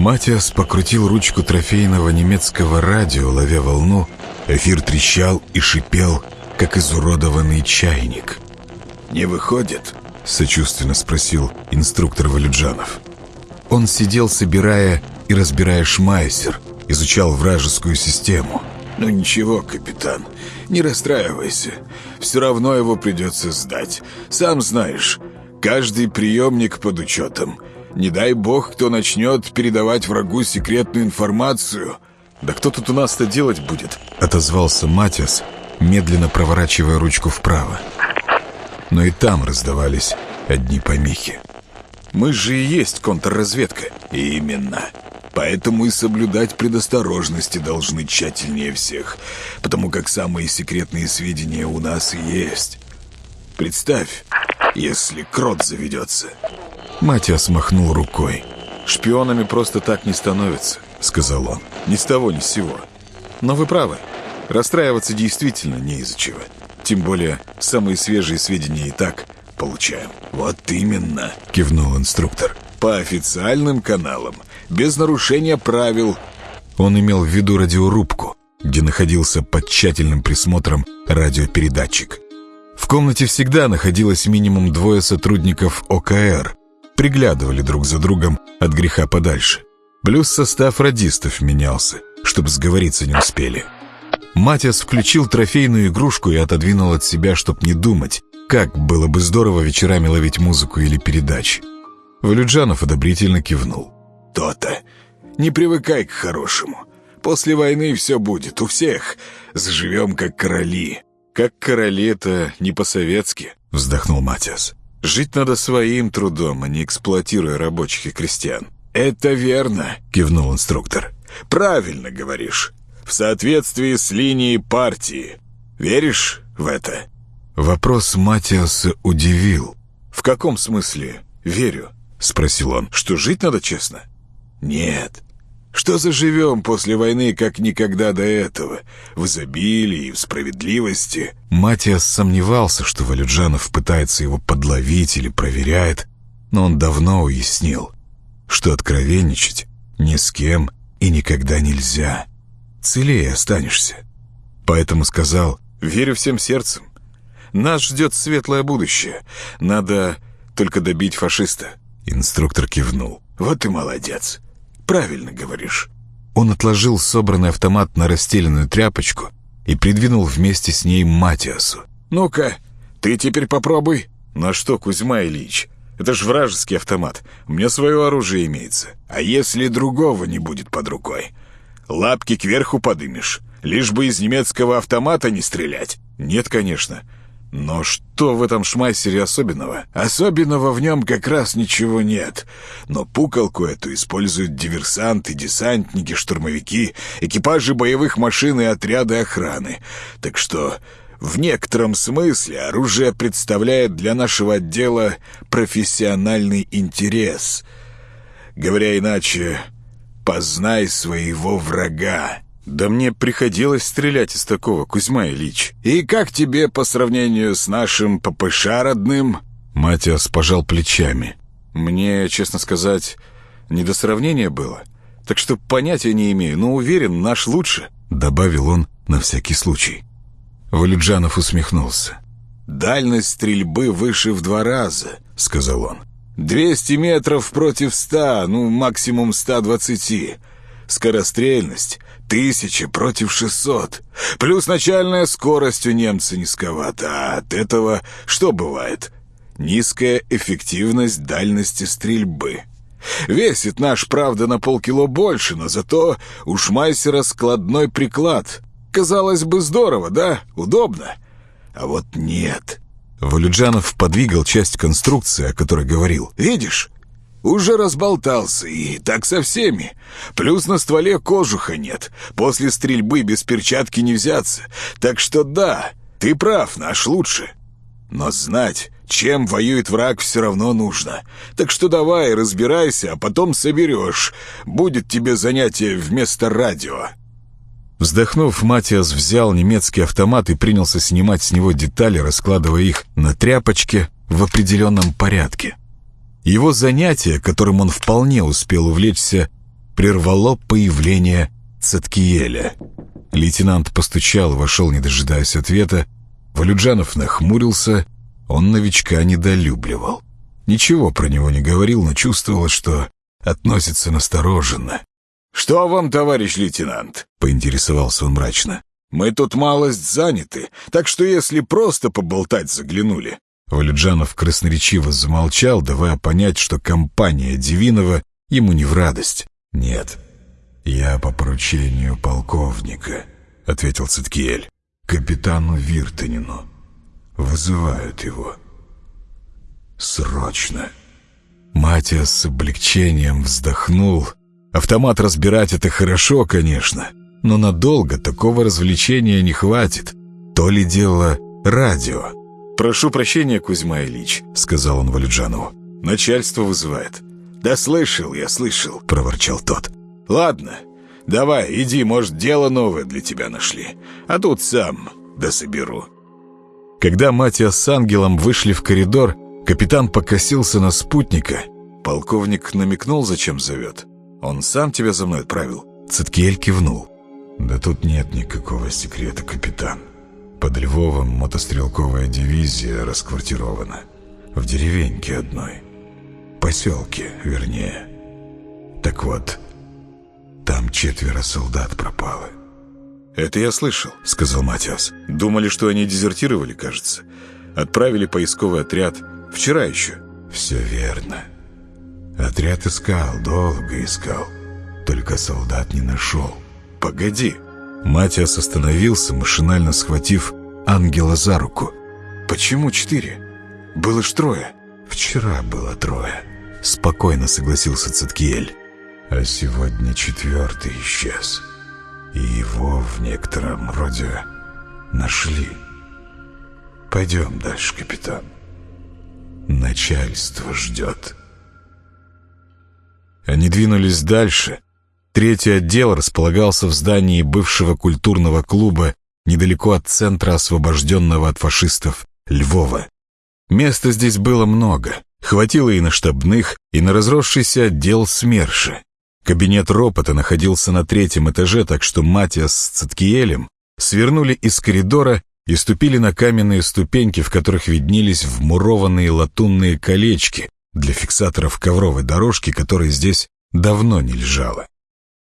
Матиас покрутил ручку трофейного немецкого радио, ловя волну. Эфир трещал и шипел, как изуродованный чайник. «Не выходит?» — сочувственно спросил инструктор Валюджанов. Он сидел, собирая и разбирая шмайсер, изучал вражескую систему. «Ну ничего, капитан, не расстраивайся. Все равно его придется сдать. Сам знаешь, каждый приемник под учетом — не дай бог, кто начнет передавать врагу секретную информацию. Да кто тут у нас-то делать будет? Отозвался Матиас, медленно проворачивая ручку вправо. Но и там раздавались одни помехи. Мы же и есть контрразведка. Именно. Поэтому и соблюдать предосторожности должны тщательнее всех, потому как самые секретные сведения у нас есть. Представь, если крот заведется. Матиас махнул рукой. «Шпионами просто так не становятся», — сказал он. «Ни с того, ни с сего. Но вы правы. Расстраиваться действительно не из-за чего. Тем более, самые свежие сведения и так получаем». «Вот именно», — кивнул инструктор. «По официальным каналам, без нарушения правил». Он имел в виду радиорубку, где находился под тщательным присмотром радиопередатчик. В комнате всегда находилось минимум двое сотрудников ОКР, приглядывали друг за другом от греха подальше. Плюс состав радистов менялся, чтобы сговориться не успели. Матиас включил трофейную игрушку и отодвинул от себя, чтоб не думать, как было бы здорово вечерами ловить музыку или передачи. Валюджанов одобрительно кивнул. «То-то. Не привыкай к хорошему. После войны все будет, у всех. Заживем как короли». «Как короли — это не по-советски», — вздохнул Матиас. Жить надо своим трудом, а не эксплуатируя рабочих и крестьян. «Это верно», — кивнул инструктор. «Правильно говоришь. В соответствии с линией партии. Веришь в это?» Вопрос Матиаса удивил. «В каком смысле верю?» — спросил он. «Что жить надо честно?» «Нет. Что заживем после войны, как никогда до этого? В изобилии и в справедливости?» Матиас сомневался, что Валюджанов пытается его подловить или проверяет, но он давно уяснил, что откровенничать ни с кем и никогда нельзя. Целее останешься. Поэтому сказал, «Верю всем сердцем. Нас ждет светлое будущее. Надо только добить фашиста». Инструктор кивнул. «Вот и молодец правильно говоришь». Он отложил собранный автомат на расстеленную тряпочку и придвинул вместе с ней Матиасу. «Ну-ка, ты теперь попробуй». «На что, Кузьма Ильич? Это ж вражеский автомат. У меня свое оружие имеется». «А если другого не будет под рукой? Лапки кверху подымешь, лишь бы из немецкого автомата не стрелять». «Нет, конечно. Но что в этом шмайсере особенного? Особенного в нем как раз ничего нет. Но пукалку эту используют диверсанты, десантники, штурмовики, экипажи боевых машин и отряды охраны. Так что в некотором смысле оружие представляет для нашего отдела профессиональный интерес. Говоря иначе, познай своего врага. «Да мне приходилось стрелять из такого, Кузьма Ильич». «И как тебе по сравнению с нашим ППШ родным?» Матиас пожал плечами. «Мне, честно сказать, не до сравнения было. Так что понятия не имею, но уверен, наш лучше», — добавил он на всякий случай. Валюджанов усмехнулся. «Дальность стрельбы выше в два раза», — сказал он. «Двести метров против ста, ну, максимум ста двадцати. Скорострельность тысяча против шестьсот. Плюс начальная скорость у немца низковата. А от этого что бывает? Низкая эффективность дальности стрельбы. Весит наш, правда, на полкило больше, но зато у Шмайсера складной приклад. Казалось бы, здорово, да? Удобно. А вот нет. Валюджанов подвигал часть конструкции, о которой говорил. «Видишь? Уже разболтался, и так со всеми. Плюс на стволе кожуха нет. После стрельбы без перчатки не взяться. Так что да, ты прав, наш лучше. Но знать, чем воюет враг, все равно нужно. Так что давай, разбирайся, а потом соберешь. Будет тебе занятие вместо радио». Вздохнув, Матиас взял немецкий автомат и принялся снимать с него детали, раскладывая их на тряпочке в определенном порядке. Его занятие, которым он вполне успел увлечься, прервало появление Цаткиеля. Лейтенант постучал, вошел, не дожидаясь ответа. Валюджанов нахмурился, он новичка недолюбливал. Ничего про него не говорил, но чувствовал, что относится настороженно. «Что вам, товарищ лейтенант?» — поинтересовался он мрачно. «Мы тут малость заняты, так что если просто поболтать заглянули...» Валюджанов красноречиво замолчал, давая понять, что компания Дивинова ему не в радость. «Нет, я по поручению полковника», — ответил Циткиель. «Капитану Виртанину. Вызывают его. Срочно». Матиас с облегчением вздохнул. Автомат разбирать — это хорошо, конечно, но надолго такого развлечения не хватит. То ли дело радио. «Прошу прощения, Кузьма Ильич», — сказал он Валюджанову. «Начальство вызывает». «Да слышал я, слышал», — проворчал тот. «Ладно, давай, иди, может, дело новое для тебя нашли. А тут сам дособеру». Когда Матиас с ангелом вышли в коридор, Капитан покосился на спутника. Полковник намекнул, зачем зовет. Он сам тебя за мной отправил. Циткиэль кивнул. Да тут нет никакого секрета, капитан. Под Львовом мотострелковая дивизия расквартирована. В деревеньке одной. Поселке, вернее. Так вот, там четверо солдат пропало. «Это я слышал», — сказал Матиас. «Думали, что они дезертировали, кажется. Отправили поисковый отряд. Вчера еще». «Все верно. Отряд искал, долго искал. Только солдат не нашел». «Погоди». Матиас остановился, машинально схватив ангела за руку. «Почему четыре? Было ж трое». «Вчера было трое», — спокойно согласился Циткиель. «А сегодня четвертый исчез. И его в некотором роде нашли. Пойдем дальше, капитан». Начальство ждет. Они двинулись дальше. Третий отдел располагался в здании бывшего культурного клуба недалеко от центра освобожденного от фашистов Львова. Места здесь было много. Хватило и на штабных, и на разросшийся отдел СМЕРШа. Кабинет ропота находился на третьем этаже, так что Матиас с Циткиелем свернули из коридора и ступили на каменные ступеньки, в которых виднелись вмурованные латунные колечки для фиксаторов ковровой дорожки, которой здесь давно не лежала.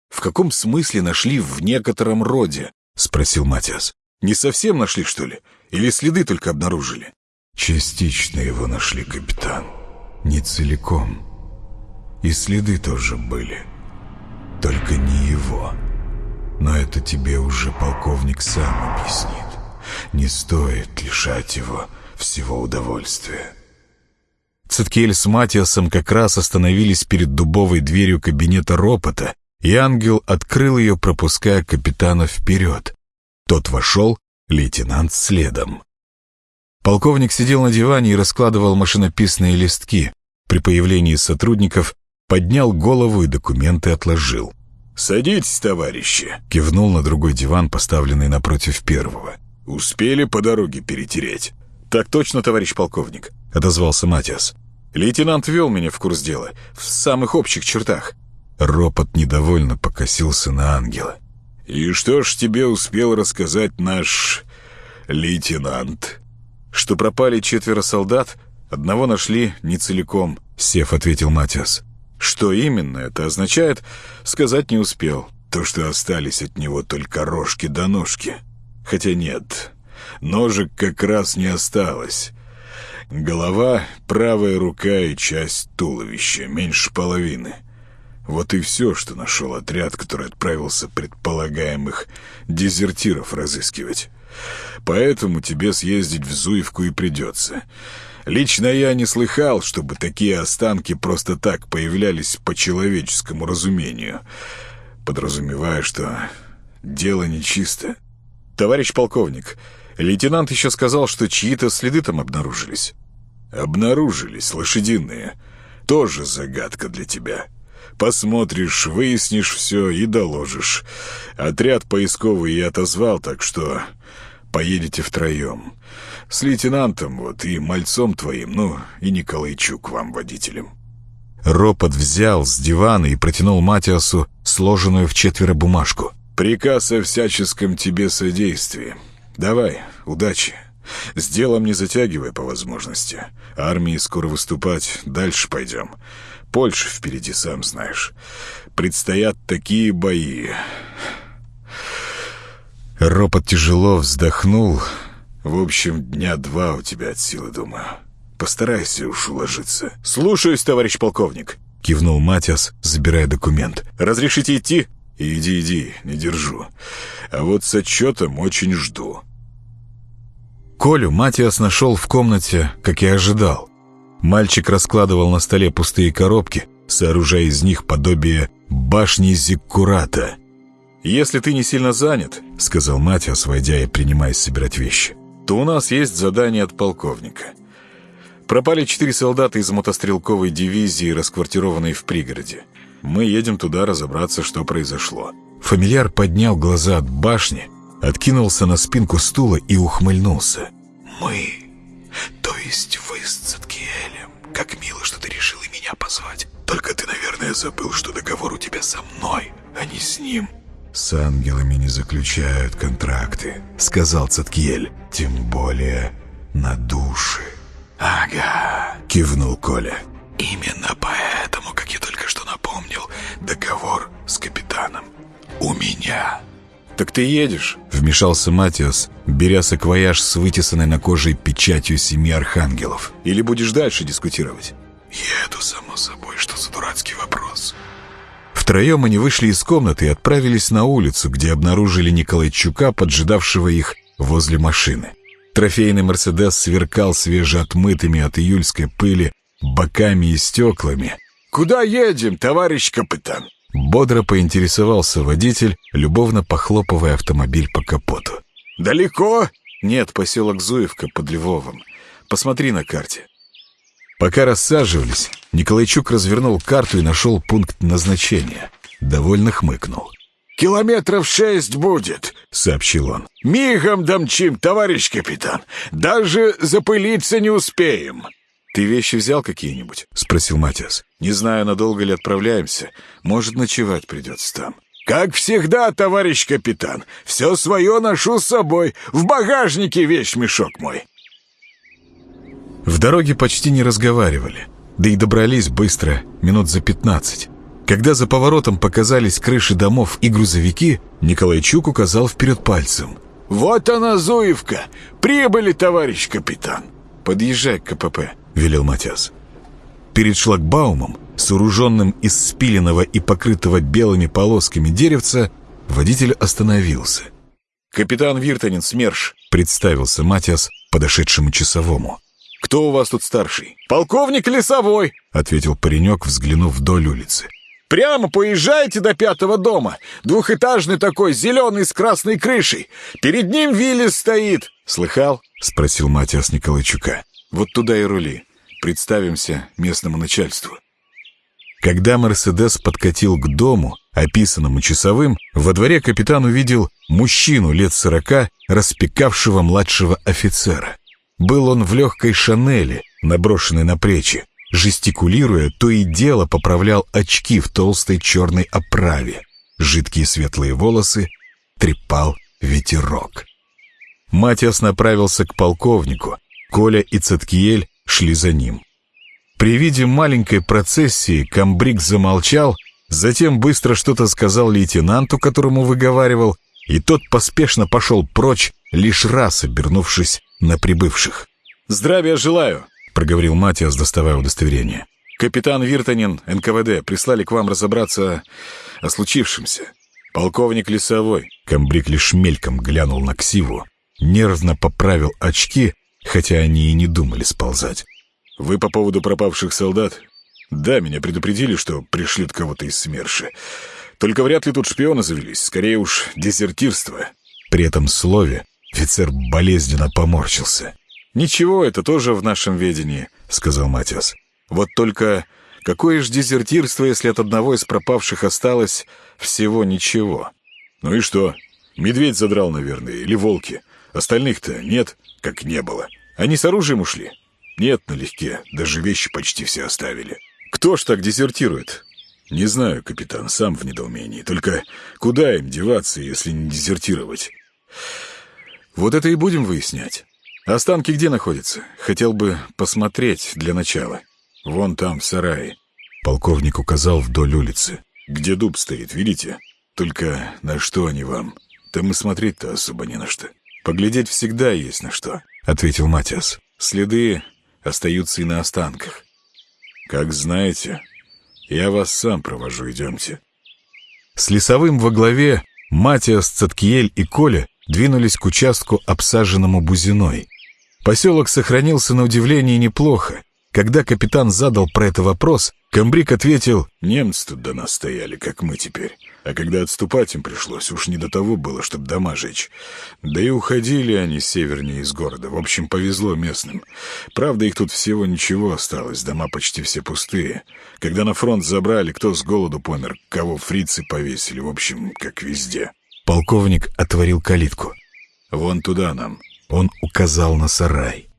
«В каком смысле нашли в некотором роде?» — спросил Матиас. «Не совсем нашли, что ли? Или следы только обнаружили?» «Частично его нашли, капитан. Не целиком. И следы тоже были. Только не его. Но это тебе уже полковник сам объяснит. Не стоит лишать его всего удовольствия. Циткель с Матиасом как раз остановились перед дубовой дверью кабинета ропота, и ангел открыл ее, пропуская капитана вперед. Тот вошел, лейтенант следом. Полковник сидел на диване и раскладывал машинописные листки. При появлении сотрудников поднял голову и документы отложил. «Садитесь, товарищи!» — кивнул на другой диван, поставленный напротив первого. «Успели по дороге перетереть?» «Так точно, товарищ полковник», — отозвался Матиас. «Лейтенант вел меня в курс дела, в самых общих чертах». Ропот недовольно покосился на ангела. «И что ж тебе успел рассказать наш лейтенант?» «Что пропали четверо солдат, одного нашли не целиком», — Сев ответил Матиас. «Что именно это означает, сказать не успел. То, что остались от него только рожки до ножки. Хотя нет, ножек как раз не осталось. Голова, правая рука и часть туловища, меньше половины. Вот и все, что нашел отряд, который отправился предполагаемых дезертиров разыскивать. Поэтому тебе съездить в Зуевку и придется. Лично я не слыхал, чтобы такие останки просто так появлялись по человеческому разумению, подразумевая, что дело нечисто. «Товарищ полковник, лейтенант еще сказал, что чьи-то следы там обнаружились». «Обнаружились, лошадиные. Тоже загадка для тебя. Посмотришь, выяснишь все и доложишь. Отряд поисковый я отозвал, так что поедете втроем. С лейтенантом вот и мальцом твоим, ну и Николайчук вам водителем». Ропот взял с дивана и протянул Матиасу сложенную в четверо бумажку. «Приказ о всяческом тебе содействии. Давай, удачи. С делом не затягивай по возможности. Армии скоро выступать, дальше пойдем. Польша впереди, сам знаешь. Предстоят такие бои». Ропот тяжело вздохнул. «В общем, дня два у тебя от силы, думаю. Постарайся уж уложиться». «Слушаюсь, товарищ полковник», — кивнул Матиас, забирая документ. «Разрешите идти?» «Иди, иди, не держу. А вот с отчетом очень жду». Колю Матиас нашел в комнате, как и ожидал. Мальчик раскладывал на столе пустые коробки, сооружая из них подобие башни Зиккурата. «Если ты не сильно занят», — сказал Матиас, войдя и принимаясь собирать вещи, «то у нас есть задание от полковника. Пропали четыре солдата из мотострелковой дивизии, расквартированной в пригороде. Мы едем туда разобраться, что произошло». Фамильяр поднял глаза от башни, откинулся на спинку стула и ухмыльнулся. «Мы, то есть вы с Циткиэлем, как мило, что ты решил и меня позвать. Только ты, наверное, забыл, что договор у тебя со мной, а не с ним». «С ангелами не заключают контракты», — сказал Циткиэль. «Тем более на души». «Ага», — кивнул Коля. «Именно поэтому, как я только что напомнил, договор с капитаном у меня». «Так ты едешь?» — вмешался Матиас, беря саквояж с вытесанной на коже печатью семи архангелов. «Или будешь дальше дискутировать?» «Еду, само собой, что за дурацкий вопрос?» Втроем они вышли из комнаты и отправились на улицу, где обнаружили Николайчука, поджидавшего их возле машины. Трофейный «Мерседес» сверкал свежеотмытыми от июльской пыли боками и стеклами. «Куда едем, товарищ капитан?» Бодро поинтересовался водитель, любовно похлопывая автомобиль по капоту. «Далеко?» «Нет, поселок Зуевка под Львовом. Посмотри на карте». Пока рассаживались, Николайчук развернул карту и нашел пункт назначения. Довольно хмыкнул. «Километров шесть будет», — сообщил он. «Мигом домчим, товарищ капитан. Даже запылиться не успеем». «Ты вещи взял какие-нибудь?» — спросил Матиас. «Не знаю, надолго ли отправляемся. Может, ночевать придется там». «Как всегда, товарищ капитан. Все свое ношу с собой. В багажнике вещь мешок мой». В дороге почти не разговаривали, да и добрались быстро, минут за пятнадцать. Когда за поворотом показались крыши домов и грузовики, Николайчук указал вперед пальцем. «Вот она, Зуевка! Прибыли, товарищ капитан!» «Подъезжай к КПП», — велел Матиас. Перед шлагбаумом, сооруженным из спиленного и покрытого белыми полосками деревца, водитель остановился. «Капитан Виртанин, СМЕРШ», — представился Матиас подошедшему часовому. «Кто у вас тут старший?» «Полковник Лесовой», — ответил паренек, взглянув вдоль улицы. «Прямо поезжайте до пятого дома. Двухэтажный такой, зеленый, с красной крышей. Перед ним Виллис стоит». «Слыхал?» — спросил Матиас Николайчука. «Вот туда и рули. Представимся местному начальству». Когда «Мерседес» подкатил к дому, описанному часовым, во дворе капитан увидел мужчину лет сорока, распекавшего младшего офицера. Был он в легкой шанели, наброшенной на плечи. Жестикулируя, то и дело поправлял очки в толстой черной оправе. Жидкие светлые волосы трепал ветерок. Матиас направился к полковнику. Коля и Цаткиель шли за ним. При виде маленькой процессии комбриг замолчал, затем быстро что-то сказал лейтенанту, которому выговаривал, и тот поспешно пошел прочь, лишь раз обернувшись на прибывших. «Здравия желаю!» — проговорил Матиас, доставая удостоверение. «Капитан Виртанин, НКВД, прислали к вам разобраться о случившемся. Полковник Лесовой». Комбриг лишь мельком глянул на Ксиву, нервно поправил очки, хотя они и не думали сползать. «Вы по поводу пропавших солдат?» «Да, меня предупредили, что пришлют кого-то из СМЕРШа. Только вряд ли тут шпионы завелись, скорее уж дезертирство». При этом слове офицер болезненно поморщился. «Ничего, это тоже в нашем ведении», — сказал Матиас. «Вот только какое ж дезертирство, если от одного из пропавших осталось всего ничего?» «Ну и что? Медведь задрал, наверное, или волки. Остальных-то нет, как не было. Они с оружием ушли?» «Нет, налегке, даже вещи почти все оставили». Кто ж так дезертирует? Не знаю, капитан, сам в недоумении. Только куда им деваться, если не дезертировать? Вот это и будем выяснять. Останки где находятся? Хотел бы посмотреть для начала. Вон там, в сарае. Полковник указал вдоль улицы. Где дуб стоит, видите? Только на что они вам? Там и смотреть-то особо не на что. Поглядеть всегда есть на что, — ответил Матиас. Следы остаются и на останках. Как знаете, я вас сам провожу, идемте. С лесовым во главе Матиас, Цаткиель и Коля двинулись к участку, обсаженному бузиной. Поселок сохранился на удивление неплохо. Когда капитан задал про это вопрос, Камбрик ответил, «Немцы тут до нас стояли, как мы теперь. А когда отступать им пришлось, уж не до того было, чтобы дома жечь. Да и уходили они севернее из города. В общем, повезло местным. Правда, их тут всего ничего осталось, дома почти все пустые. Когда на фронт забрали, кто с голоду помер, кого фрицы повесили, в общем, как везде». Полковник отворил калитку. «Вон туда нам». Он указал на сарай.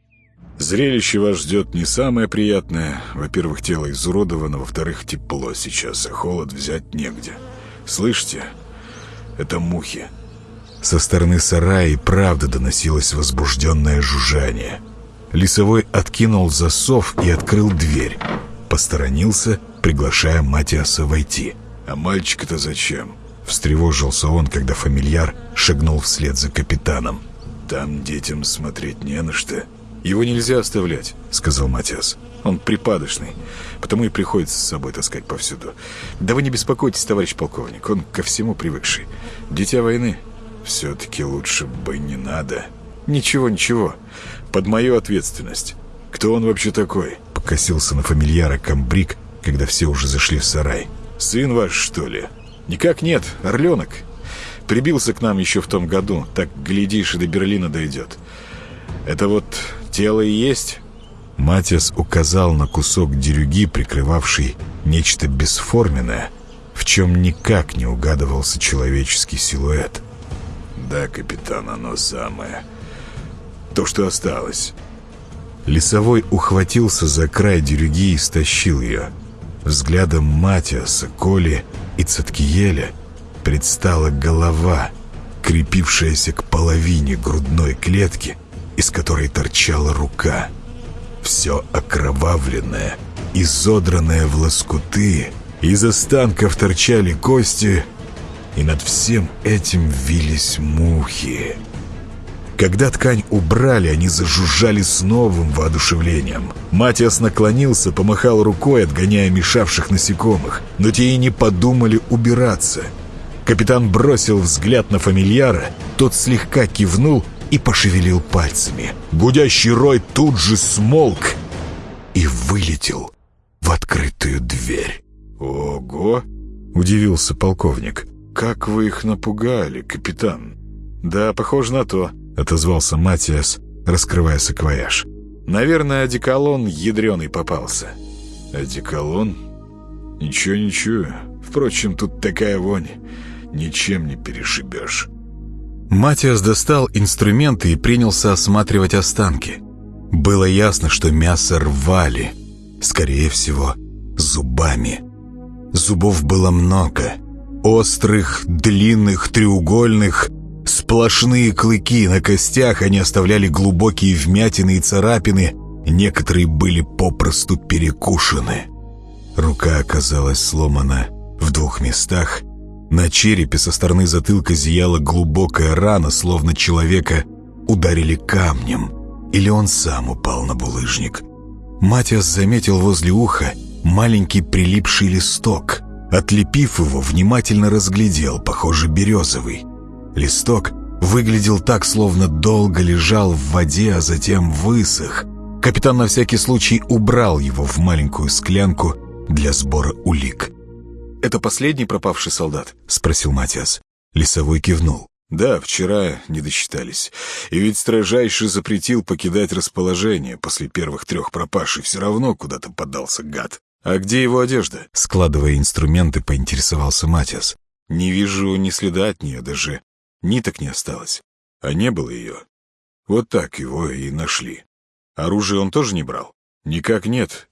Зрелище вас ждет не самое приятное. Во-первых, тело изуродовано, во-вторых, тепло сейчас, а холод взять негде. Слышите? Это мухи. Со стороны сарая и правда доносилось возбужденное жужжание. Лесовой откинул засов и открыл дверь. Посторонился, приглашая Матиаса войти. «А мальчик-то зачем?» Встревожился он, когда фамильяр шагнул вслед за капитаном. «Там детям смотреть не на что». «Его нельзя оставлять», — сказал Матиас. «Он припадочный, потому и приходится с собой таскать повсюду. Да вы не беспокойтесь, товарищ полковник, он ко всему привыкший. Дитя войны». «Все-таки лучше бы не надо». «Ничего, ничего. Под мою ответственность. Кто он вообще такой?» Покосился на фамильяра Камбрик, когда все уже зашли в сарай. «Сын ваш, что ли?» «Никак нет, орленок. Прибился к нам еще в том году. Так, глядишь, и до Берлина дойдет. Это вот тело и есть?» Матиас указал на кусок дерюги, прикрывавший нечто бесформенное, в чем никак не угадывался человеческий силуэт. «Да, капитан, оно самое. То, что осталось». Лесовой ухватился за край дерюги и стащил ее. Взглядом Матиаса, Коли и Цаткиеля предстала голова, крепившаяся к половине грудной клетки, из которой торчала рука. Все окровавленное, изодранное в лоскуты, из останков торчали кости, и над всем этим вились мухи. Когда ткань убрали, они зажужжали с новым воодушевлением. Матиас наклонился, помахал рукой, отгоняя мешавших насекомых, но те и не подумали убираться. Капитан бросил взгляд на фамильяра, тот слегка кивнул и пошевелил пальцами. Гудящий рой тут же смолк и вылетел в открытую дверь. «Ого!» — удивился полковник. «Как вы их напугали, капитан!» «Да, похоже на то», — отозвался Матиас, раскрывая саквояж. «Наверное, одеколон ядреный попался». «Одеколон? Ничего, ничего. Впрочем, тут такая вонь. Ничем не перешибешь». Матиас достал инструменты и принялся осматривать останки. Было ясно, что мясо рвали. Скорее всего, зубами. Зубов было много. Острых, длинных, треугольных. Сплошные клыки на костях, они оставляли глубокие вмятины и царапины. Некоторые были попросту перекушены. Рука оказалась сломана в двух местах. На черепе со стороны затылка зияла глубокая рана, словно человека ударили камнем. Или он сам упал на булыжник. Матиас заметил возле уха маленький прилипший листок. Отлепив его, внимательно разглядел, похоже, березовый. Листок выглядел так, словно долго лежал в воде, а затем высох. Капитан на всякий случай убрал его в маленькую склянку для сбора улик. «Это последний пропавший солдат?» — спросил Матиас. Лесовой кивнул. «Да, вчера не досчитались. И ведь строжайше запретил покидать расположение после первых трех пропавших. Все равно куда-то подался гад. А где его одежда?» Складывая инструменты, поинтересовался Матиас. «Не вижу ни следа от нее, даже ниток не осталось. А не было ее. Вот так его и нашли. Оружие он тоже не брал?» «Никак нет.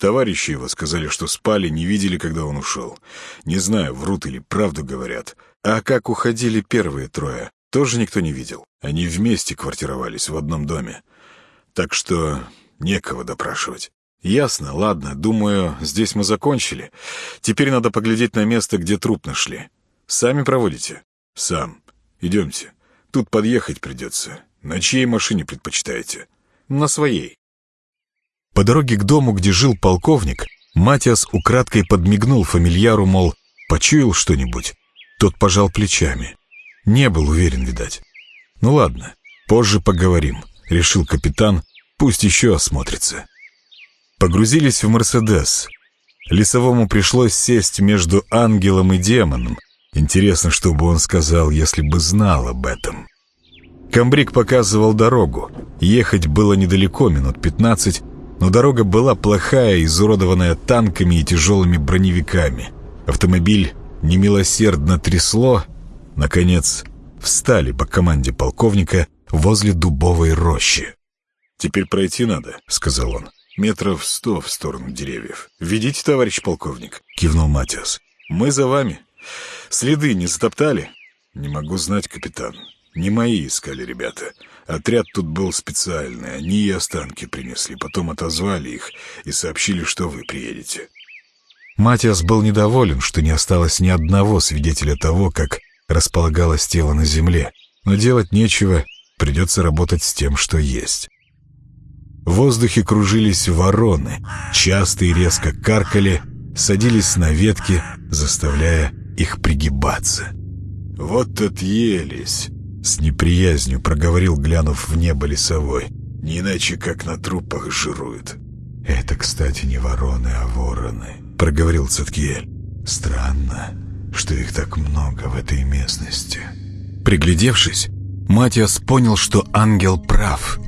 Товарищи его сказали, что спали, не видели, когда он ушел. Не знаю, врут или правду говорят. А как уходили первые трое, тоже никто не видел. Они вместе квартировались в одном доме. Так что некого допрашивать. Ясно, ладно, думаю, здесь мы закончили. Теперь надо поглядеть на место, где труп нашли. Сами проводите? Сам. Идемте. Тут подъехать придется. На чьей машине предпочитаете? На своей. По дороге к дому, где жил полковник, Матиас украдкой подмигнул фамильяру, мол, почуял что-нибудь. Тот пожал плечами. Не был уверен, видать. «Ну ладно, позже поговорим», — решил капитан, пусть еще осмотрится. Погрузились в «Мерседес». Лесовому пришлось сесть между ангелом и демоном. Интересно, что бы он сказал, если бы знал об этом. Камбрик показывал дорогу. Ехать было недалеко, минут пятнадцать, но дорога была плохая, изуродованная танками и тяжелыми броневиками. Автомобиль немилосердно трясло. Наконец, встали по команде полковника возле дубовой рощи. «Теперь пройти надо», — сказал он. «Метров сто в сторону деревьев. Ведите, товарищ полковник», — кивнул Матиас. «Мы за вами. Следы не затоптали?» «Не могу знать, капитан. Не мои искали ребята. Отряд тут был специальный, они и останки принесли, потом отозвали их и сообщили, что вы приедете. Матиас был недоволен, что не осталось ни одного свидетеля того, как располагалось тело на земле, но делать нечего, придется работать с тем, что есть. В воздухе кружились вороны, часто и резко каркали, садились на ветки, заставляя их пригибаться. «Вот отъелись!» С неприязнью проговорил, глянув в небо лесовой. Не иначе, как на трупах жируют. «Это, кстати, не вороны, а вороны», — проговорил Циткиэль. «Странно, что их так много в этой местности». Приглядевшись, Матиас понял, что ангел прав.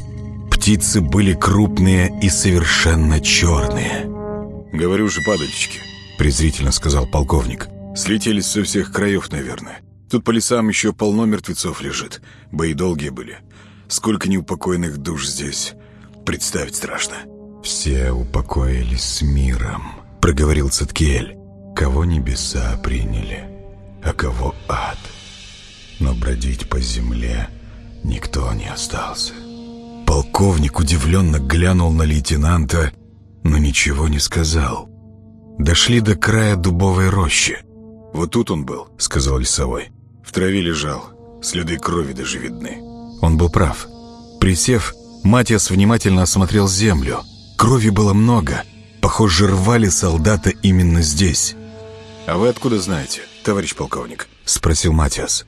Птицы были крупные и совершенно черные. «Говорю же, падальщики», — презрительно сказал полковник. «Слетелись со всех краев, наверное. Тут по лесам еще полно мертвецов лежит. Бои долгие были. Сколько неупокоенных душ здесь. Представить страшно. «Все упокоились с миром», — проговорил Циткиэль. «Кого небеса приняли, а кого ад. Но бродить по земле никто не остался». Полковник удивленно глянул на лейтенанта, но ничего не сказал. Дошли до края дубовой рощи. «Вот тут он был», — сказал лесовой. В траве лежал. Следы крови даже видны. Он был прав. Присев, Матиас внимательно осмотрел землю. Крови было много. Похоже, рвали солдата именно здесь. «А вы откуда знаете, товарищ полковник?» — спросил Матиас.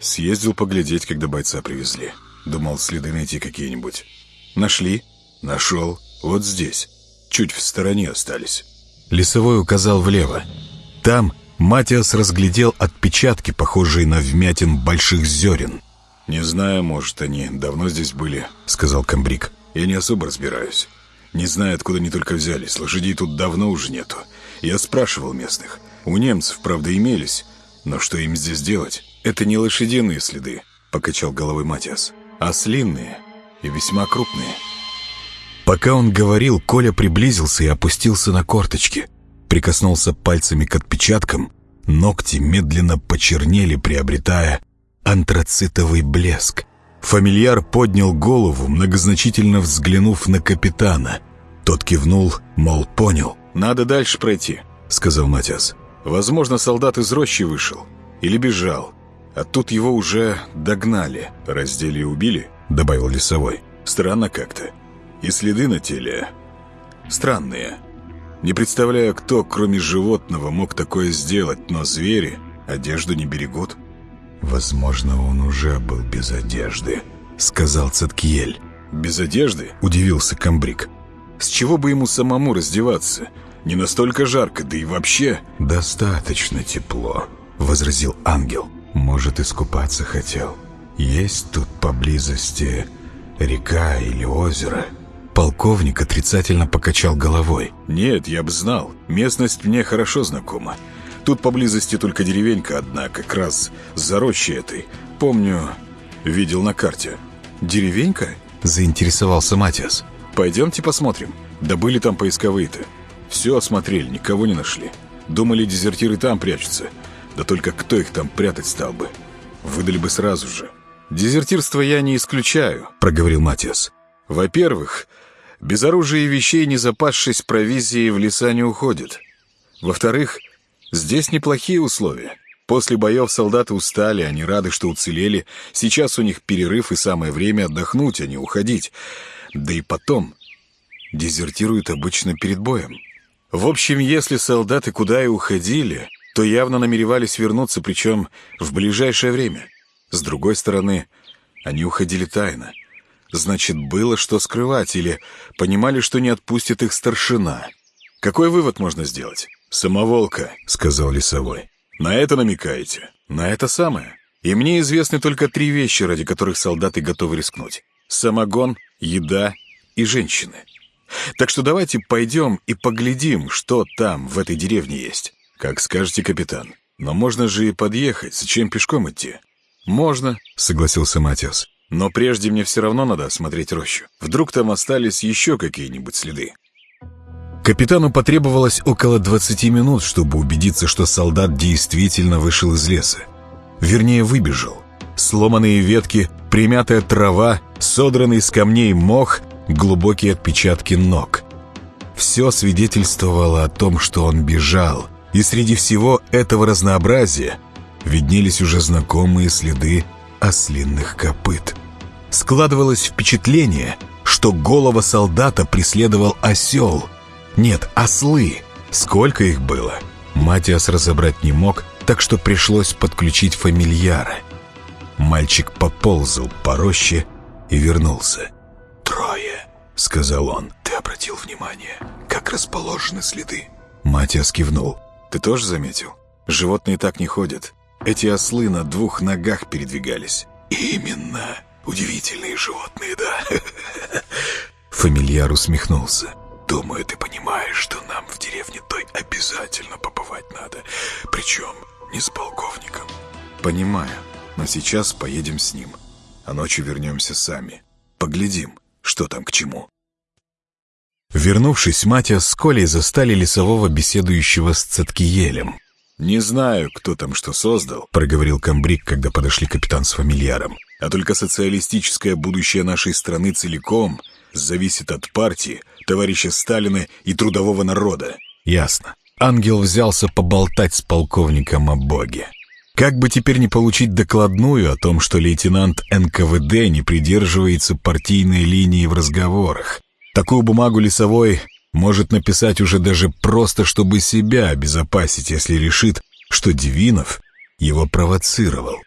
«Съездил поглядеть, когда бойца привезли. Думал, следы найти какие-нибудь. Нашли? Нашел. Вот здесь. Чуть в стороне остались». Лесовой указал влево. Там Матиас разглядел отпечатки, похожие на вмятин больших зерен. «Не знаю, может, они давно здесь были», — сказал Камбрик. «Я не особо разбираюсь. Не знаю, откуда они только взялись. Лошадей тут давно уже нету. Я спрашивал местных. У немцев, правда, имелись. Но что им здесь делать? Это не лошадиные следы», — покачал головой Матиас, «а слинные и весьма крупные». Пока он говорил, Коля приблизился и опустился на корточки прикоснулся пальцами к отпечаткам, ногти медленно почернели, приобретая антрацитовый блеск. Фамильяр поднял голову, многозначительно взглянув на капитана. Тот кивнул, мол, понял. «Надо дальше пройти», — сказал Матиас. «Возможно, солдат из рощи вышел. Или бежал. А тут его уже догнали. Раздели и убили», — добавил Лесовой. «Странно как-то. И следы на теле... странные». Не представляю, кто, кроме животного, мог такое сделать, но звери одежду не берегут. «Возможно, он уже был без одежды», — сказал Цеткиель. «Без одежды?» — удивился Камбрик. «С чего бы ему самому раздеваться? Не настолько жарко, да и вообще...» «Достаточно тепло», — возразил ангел. «Может, искупаться хотел. Есть тут поблизости река или озеро?» Полковник отрицательно покачал головой. «Нет, я бы знал. Местность мне хорошо знакома. Тут поблизости только деревенька одна, как раз за рощей этой. Помню, видел на карте». «Деревенька?» – заинтересовался Матиас. «Пойдемте посмотрим. Да были там поисковые-то». Все осмотрели, никого не нашли. Думали, дезертиры там прячутся. Да только кто их там прятать стал бы? Выдали бы сразу же. «Дезертирство я не исключаю», — проговорил Матиас. «Во-первых, без оружия и вещей, не запасшись провизией, в леса не уходит. Во-вторых, здесь неплохие условия. После боев солдаты устали, они рады, что уцелели. Сейчас у них перерыв и самое время отдохнуть, а не уходить. Да и потом, дезертируют обычно перед боем. В общем, если солдаты куда и уходили, то явно намеревались вернуться, причем в ближайшее время. С другой стороны, они уходили тайно. Значит, было что скрывать, или понимали, что не отпустит их старшина. Какой вывод можно сделать? «Самоволка», — сказал лесовой. «На это намекаете?» «На это самое. И мне известны только три вещи, ради которых солдаты готовы рискнуть. Самогон, еда и женщины. Так что давайте пойдем и поглядим, что там, в этой деревне есть. Как скажете, капитан. Но можно же и подъехать, зачем пешком идти? Можно, согласился Матиас. Но прежде мне все равно надо осмотреть рощу. Вдруг там остались еще какие-нибудь следы. Капитану потребовалось около 20 минут, чтобы убедиться, что солдат действительно вышел из леса. Вернее, выбежал. Сломанные ветки, примятая трава, содранный с камней мох — глубокие отпечатки ног. Все свидетельствовало о том, что он бежал, и среди всего этого разнообразия виднелись уже знакомые следы ослинных копыт. Складывалось впечатление, что голова солдата преследовал осел. Нет, ослы. Сколько их было? Матиас разобрать не мог, так что пришлось подключить фамильяра. Мальчик поползал по роще и вернулся. «Трое», — сказал он. «Ты обратил внимание, как расположены следы?» Матиас кивнул. «Ты тоже заметил? Животные так не ходят. Эти ослы на двух ногах передвигались». «Именно. Удивительные животные, да?» Фамильяр усмехнулся. «Думаю, ты понимаешь, что нам в деревне той обязательно побывать надо. Причем не с полковником». «Понимаю, но сейчас поедем с ним, а ночью вернемся сами. Поглядим, что там к чему. Вернувшись, Матя с Колей застали лесового беседующего с Цаткиелем. «Не знаю, кто там что создал», — проговорил комбриг, когда подошли капитан с фамильяром. «А только социалистическое будущее нашей страны целиком зависит от партии, товарища Сталина и трудового народа». «Ясно». Ангел взялся поболтать с полковником о Боге. Как бы теперь не получить докладную о том, что лейтенант НКВД не придерживается партийной линии в разговорах? Такую бумагу Лесовой может написать уже даже просто, чтобы себя обезопасить, если решит, что Дивинов его провоцировал.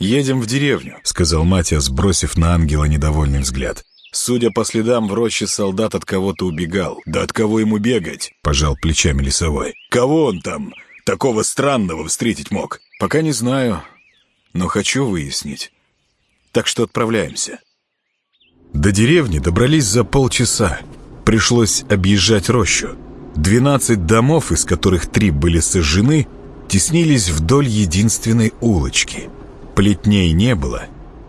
«Едем в деревню», — сказал Матиас, бросив на ангела недовольный взгляд. «Судя по следам, в роще солдат от кого-то убегал. Да от кого ему бегать?» — пожал плечами Лесовой. «Кого он там такого странного встретить мог?» «Пока не знаю, но хочу выяснить. Так что отправляемся». До деревни добрались за полчаса. Пришлось объезжать рощу. Двенадцать домов, из которых три были сожжены, теснились вдоль единственной улочки. Плетней не было.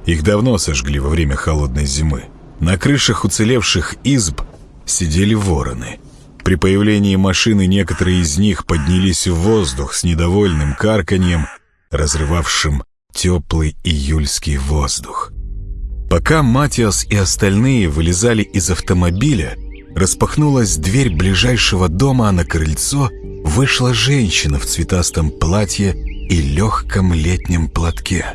Их давно сожгли во время холодной зимы. На крышах уцелевших изб сидели вороны. При появлении машины некоторые из них поднялись в воздух с недовольным карканьем разрывавшим теплый июльский воздух. Пока Матиас и остальные вылезали из автомобиля, распахнулась дверь ближайшего дома, а на крыльцо вышла женщина в цветастом платье и легком летнем платке.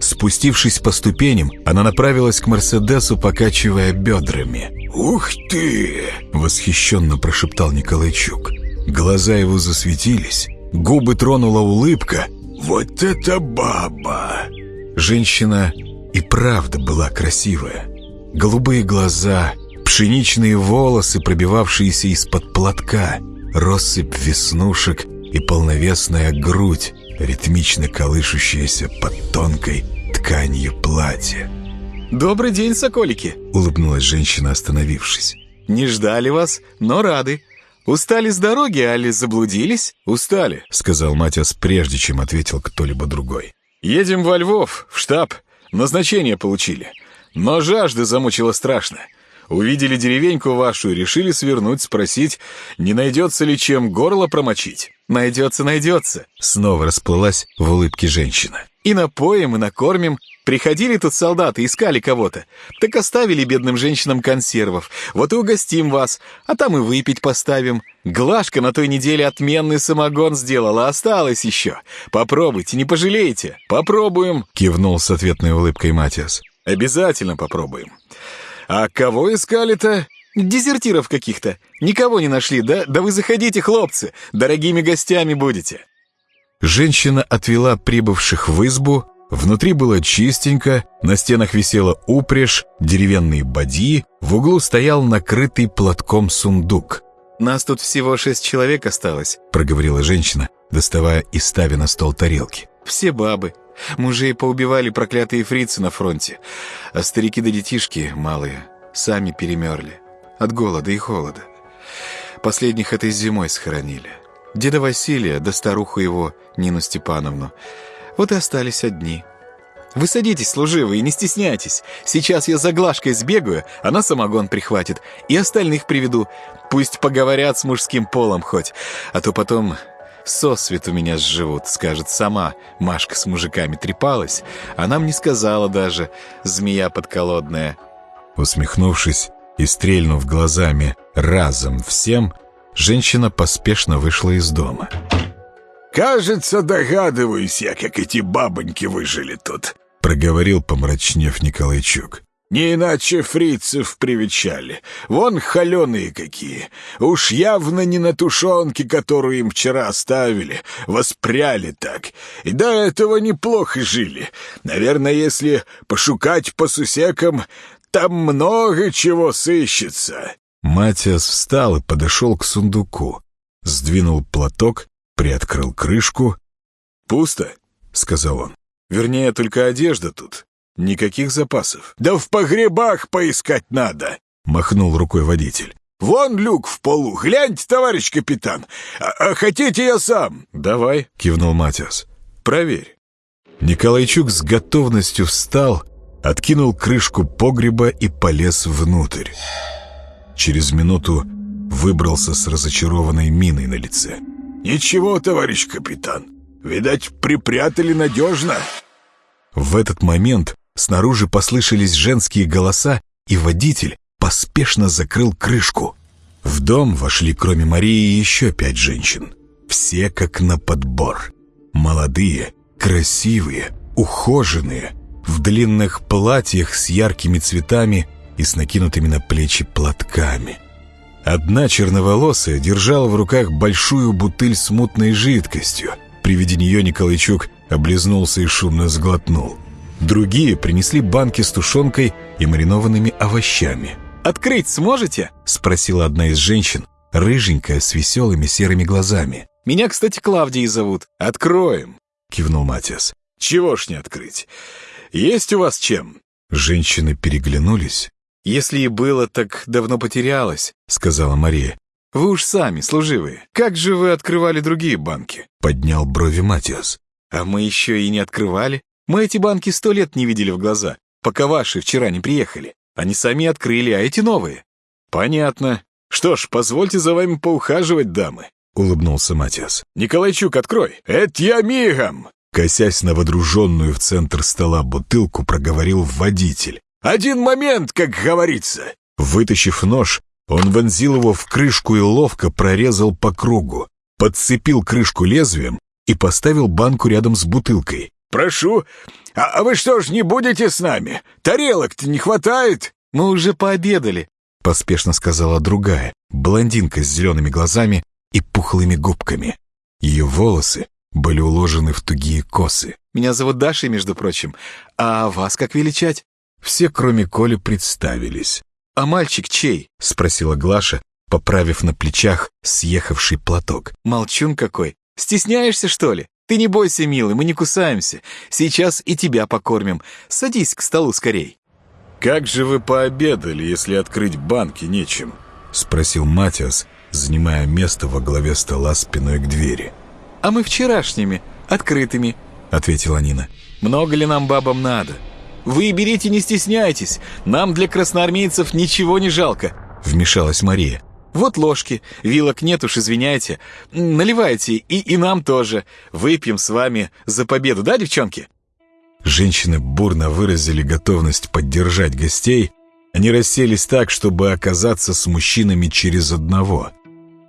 Спустившись по ступеням, она направилась к Мерседесу, покачивая бедрами. «Ух ты!» — восхищенно прошептал Николайчук. Глаза его засветились, губы тронула улыбка — «Вот это баба!» Женщина и правда была красивая. Голубые глаза, пшеничные волосы, пробивавшиеся из-под платка, россыпь веснушек и полновесная грудь, ритмично колышущаяся под тонкой тканью платья. «Добрый день, соколики!» — улыбнулась женщина, остановившись. «Не ждали вас, но рады. «Устали с дороги, али заблудились?» «Устали», — сказал Матиас, прежде чем ответил кто-либо другой. «Едем во Львов, в штаб. Назначение получили. Но жажда замучила страшно. Увидели деревеньку вашу и решили свернуть, спросить, не найдется ли чем горло промочить. Найдется, найдется. Снова расплылась в улыбке женщина. И напоим, и накормим. Приходили тут солдаты, искали кого-то. Так оставили бедным женщинам консервов. Вот и угостим вас, а там и выпить поставим. Глашка на той неделе отменный самогон сделала, осталось еще. Попробуйте, не пожалеете. Попробуем. Кивнул с ответной улыбкой Матиас. Обязательно попробуем. А кого искали-то? Дезертиров каких-то. Никого не нашли, да? Да вы заходите, хлопцы. Дорогими гостями будете. Женщина отвела прибывших в избу. Внутри было чистенько, на стенах висела упряжь, деревянные бадьи, в углу стоял накрытый платком сундук. «Нас тут всего шесть человек осталось», — проговорила женщина, доставая и ставя на стол тарелки. «Все бабы. Мужей поубивали проклятые фрицы на фронте, а старики да детишки малые сами перемерли от голода и холода. Последних этой зимой схоронили. Деда Василия да старуху его, Нину Степановну. Вот и остались одни. Вы садитесь, служивые, не стесняйтесь. Сейчас я за Глашкой сбегаю, она самогон прихватит, и остальных приведу. Пусть поговорят с мужским полом хоть, а то потом сосвет у меня сживут, скажет сама. Машка с мужиками трепалась, а нам не сказала даже, змея подколодная. Усмехнувшись и стрельнув глазами разом всем, женщина поспешно вышла из дома. «Кажется, догадываюсь я, как эти бабоньки выжили тут», — проговорил, помрачнев Николайчук. Не иначе фрицев привечали. Вон холеные какие. Уж явно не на тушенке, которую им вчера оставили. Воспряли так. И до этого неплохо жили. Наверное, если пошукать по сусекам, там много чего сыщется. Матиас встал и подошел к сундуку. Сдвинул платок, приоткрыл крышку. «Пусто», — сказал он. «Вернее, только одежда тут. Никаких запасов. Да в погребах поискать надо, махнул рукой водитель. Вон люк в полу. Гляньте, товарищ капитан. А, а хотите я сам? Давай, кивнул Матиас. Проверь. Николайчук с готовностью встал, откинул крышку погреба и полез внутрь. Через минуту выбрался с разочарованной миной на лице. «Ничего, товарищ капитан. Видать, припрятали надежно». В этот момент Снаружи послышались женские голоса, и водитель поспешно закрыл крышку. В дом вошли, кроме Марии, еще пять женщин. Все как на подбор. Молодые, красивые, ухоженные, в длинных платьях с яркими цветами и с накинутыми на плечи платками. Одна черноволосая держала в руках большую бутыль с мутной жидкостью. При виде нее Николайчук облизнулся и шумно сглотнул. Другие принесли банки с тушенкой и маринованными овощами. «Открыть сможете?» — спросила одна из женщин, рыженькая, с веселыми серыми глазами. «Меня, кстати, Клавдией зовут. Откроем!» — кивнул Матиас. «Чего ж не открыть? Есть у вас чем?» Женщины переглянулись. «Если и было, так давно потерялось», — сказала Мария. «Вы уж сами, служивые. Как же вы открывали другие банки?» — поднял брови Матиас. «А мы еще и не открывали. Мы эти банки сто лет не видели в глаза, пока ваши вчера не приехали. Они сами открыли, а эти новые». «Понятно. Что ж, позвольте за вами поухаживать, дамы», — улыбнулся Матиас. «Николайчук, открой! Это я мигом!» Косясь на водруженную в центр стола бутылку, проговорил водитель. «Один момент, как говорится!» Вытащив нож, он вонзил его в крышку и ловко прорезал по кругу, подцепил крышку лезвием и поставил банку рядом с бутылкой. «Прошу. А, а вы что ж не будете с нами? Тарелок-то не хватает?» «Мы уже пообедали», — поспешно сказала другая, блондинка с зелеными глазами и пухлыми губками. Ее волосы были уложены в тугие косы. «Меня зовут Даша, между прочим. А вас как величать?» Все, кроме Коли, представились. «А мальчик чей?» — спросила Глаша, поправив на плечах съехавший платок. «Молчун какой. Стесняешься, что ли? Ты не бойся, милый, мы не кусаемся. Сейчас и тебя покормим. Садись к столу скорей». «Как же вы пообедали, если открыть банки нечем?» — спросил Матиас, занимая место во главе стола спиной к двери. «А мы вчерашними, открытыми», — ответила Нина. «Много ли нам бабам надо? Вы берите, не стесняйтесь. Нам для красноармейцев ничего не жалко», — вмешалась Мария. «Вот ложки, вилок нет уж, извиняйте. Наливайте, и, и нам тоже. Выпьем с вами за победу, да, девчонки?» Женщины бурно выразили готовность поддержать гостей. Они расселись так, чтобы оказаться с мужчинами через одного.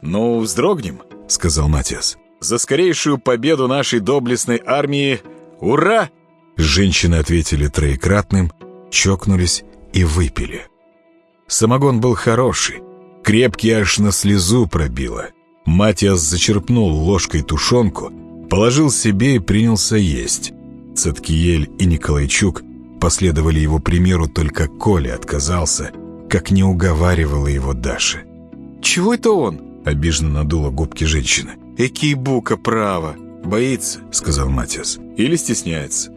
«Ну, вздрогнем», — сказал Матиас. «За скорейшую победу нашей доблестной армии! Ура!» Женщины ответили троекратным, чокнулись и выпили. Самогон был хороший, крепкий аж на слезу пробило. Матиас зачерпнул ложкой тушенку, положил себе и принялся есть. Цеткиель и Николайчук последовали его примеру, только Коля отказался, как не уговаривала его Даша. «Чего это он?» — обиженно надула губки женщины. «Эки бука, право! Боится», — сказал Матиас. «Или стесняется.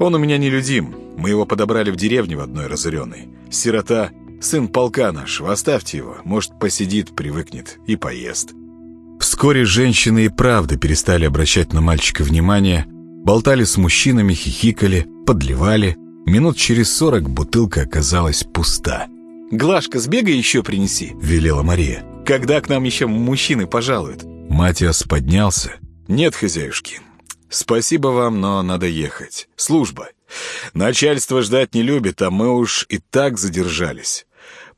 Он у меня нелюдим. Мы его подобрали в деревне в одной разоренной. Сирота, сын полка нашего, оставьте его. Может, посидит, привыкнет и поест». Вскоре женщины и правда перестали обращать на мальчика внимание, болтали с мужчинами, хихикали, подливали. Минут через сорок бутылка оказалась пуста. «Глашка, сбегай еще принеси», — велела Мария. «Когда к нам еще мужчины пожалуют?» Матиас поднялся. «Нет, хозяюшки, спасибо вам, но надо ехать. Служба. Начальство ждать не любит, а мы уж и так задержались.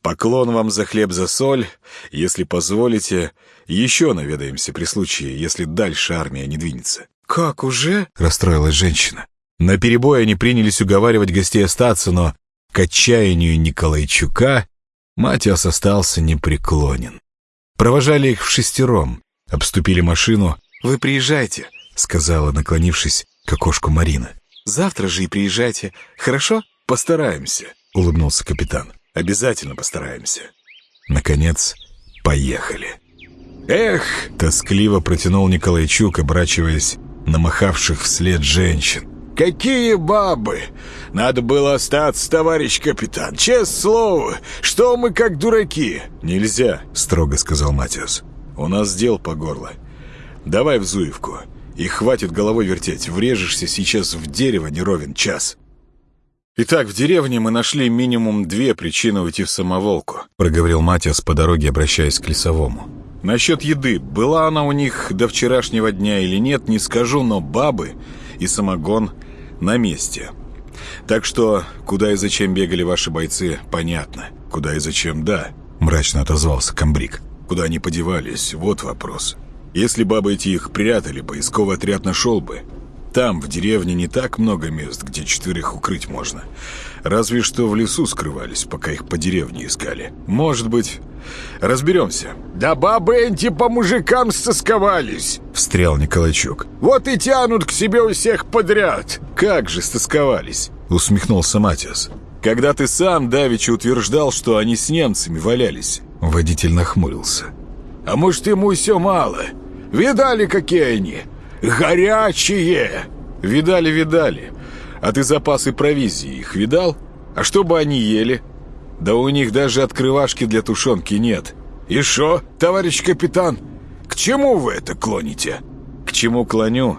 Поклон вам за хлеб за соль. Если позволите, еще наведаемся при случае, если дальше армия не двинется». «Как уже?» — расстроилась женщина. На перебой они принялись уговаривать гостей остаться, но к отчаянию Николайчука Матиас остался непреклонен. Провожали их в шестером, обступили машину. «Вы приезжайте», — сказала, наклонившись к окошку Марина. «Завтра же и приезжайте. Хорошо? Постараемся», — улыбнулся капитан. «Обязательно постараемся». Наконец, поехали. «Эх!» — тоскливо протянул Николайчук, обращаясь на махавших вслед женщин. «Какие бабы! Надо было остаться, товарищ капитан. Честное слово, что мы как дураки!» «Нельзя», — строго сказал Матиас. «У нас дел по горло. Давай в Зуевку. И хватит головой вертеть. Врежешься сейчас в дерево не ровен час». «Итак, в деревне мы нашли минимум две причины уйти в самоволку», — проговорил Матиас по дороге, обращаясь к лесовому. «Насчет еды. Была она у них до вчерашнего дня или нет, не скажу, но бабы и самогон на месте. Так что, куда и зачем бегали ваши бойцы, понятно. Куда и зачем, да, мрачно отозвался комбриг. Куда они подевались, вот вопрос. Если бабы эти их прятали, поисковый отряд нашел бы. Там, в деревне, не так много мест, где четверых укрыть можно. Разве что в лесу скрывались, пока их по деревне искали. Может быть, разберемся. Да бабы эти по мужикам стосковались, встрял Николайчук. Вот и тянут к себе у всех подряд. Как же стосковались, усмехнулся Матиас. Когда ты сам давеча утверждал, что они с немцами валялись. Водитель нахмурился. А может, ему все мало? Видали, какие они? Горячие! Видали, видали. А ты запасы провизии их видал? А что бы они ели? Да у них даже открывашки для тушенки нет. И что, товарищ капитан? К чему вы это клоните? К чему клоню?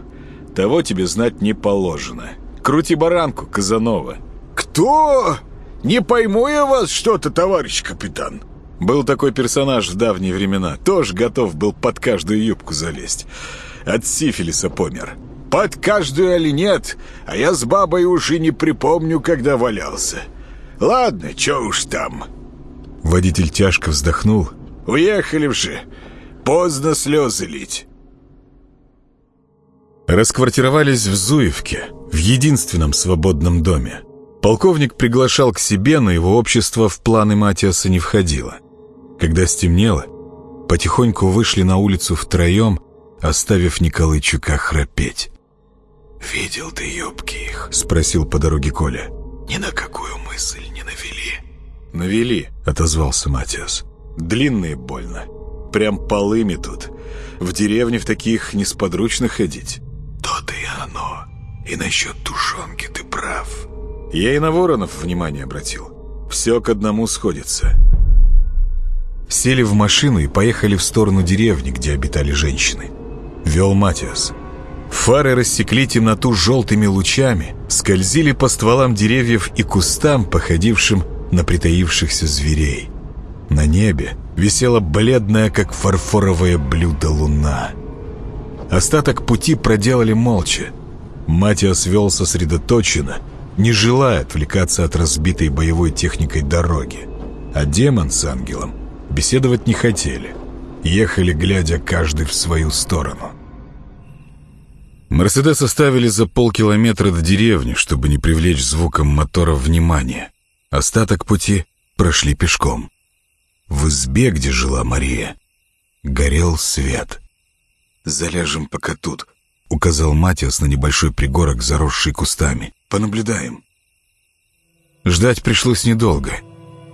Того тебе знать не положено. Крути баранку, Казанова. Кто? Не пойму я вас что-то, товарищ капитан. Был такой персонаж в давние времена. Тоже готов был под каждую юбку залезть. От сифилиса помер. Под каждую или нет, а я с бабой уже не припомню, когда валялся. Ладно, чё уж там. Водитель тяжко вздохнул. Уехали уже. Поздно слезы лить. Расквартировались в Зуевке, в единственном свободном доме. Полковник приглашал к себе, но его общество в планы Матиаса не входило. Когда стемнело, потихоньку вышли на улицу втроем, оставив Николайчука храпеть. «Видел ты юбки их?» — спросил по дороге Коля. «Ни на какую мысль не навели». «Навели», — отозвался Матиас. «Длинные больно. Прям полыми тут. В деревне в таких несподручно ходить». «То-то и оно. И насчет тушенки ты прав». Я и на воронов внимание обратил. Все к одному сходится. Сели в машину и поехали в сторону деревни, где обитали женщины. Вел Матиас. Фары рассекли темноту желтыми лучами. скользили по стволам деревьев и кустам, походившим на притаившихся зверей. На небе висела бледная, как фарфоровое блюдо, луна. Остаток пути проделали молча. Матиас вел сосредоточенно, не желая отвлекаться от разбитой боевой техникой дороги. А демон с ангелом беседовать не хотели. Ехали, глядя каждый в свою сторону. Мерседес оставили за полкилометра до деревни, чтобы не привлечь звуком мотора внимания. Остаток пути прошли пешком. В избе, где жила Мария, горел свет. «Заляжем пока тут», — указал Матиас на небольшой пригорок, заросший кустами. «Понаблюдаем». Ждать пришлось недолго.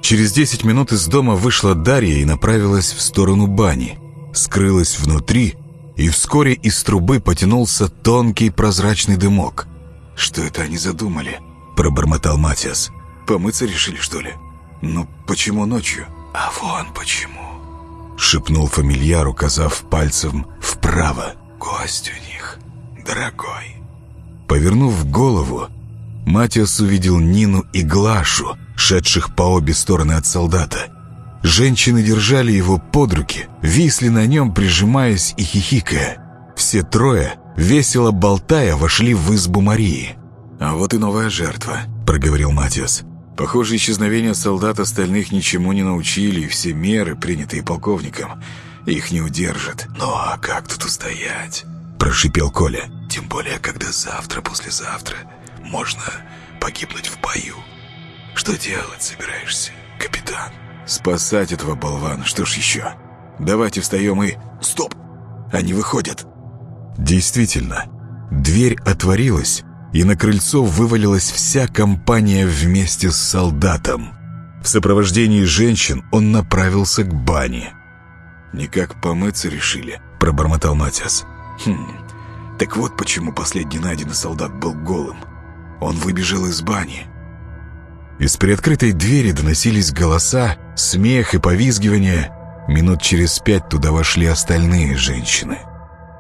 Через десять минут из дома вышла Дарья и направилась в сторону бани. Скрылась внутри, и вскоре из трубы потянулся тонкий прозрачный дымок. «Что это они задумали?» — пробормотал Матиас. «Помыться решили, что ли? Ну, почему ночью?» «А вон почему!» — шепнул фамильяр, указав пальцем вправо. «Гость у них, дорогой!» Повернув голову, Матиас увидел Нину и Глашу, шедших по обе стороны от солдата. Женщины держали его под руки, висли на нем, прижимаясь и хихикая. Все трое, весело болтая, вошли в избу Марии. «А вот и новая жертва», — проговорил Матиас. Похоже, исчезновение солдат остальных ничему не научили, и все меры, принятые полковником, их не удержат. «Ну а как тут устоять?» – прошипел Коля. «Тем более, когда завтра, послезавтра можно погибнуть в бою. Что делать собираешься, капитан?» «Спасать этого болвана, что ж еще? Давайте встаем и...» «Стоп! Они выходят!» Действительно, дверь отворилась, и на крыльцо вывалилась вся компания вместе с солдатом. В сопровождении женщин он направился к бане. «Никак помыться решили», — пробормотал Матиас. «Хм, так вот почему последний найденный солдат был голым. Он выбежал из бани». Из приоткрытой двери доносились голоса, смех и повизгивание. Минут через пять туда вошли остальные женщины.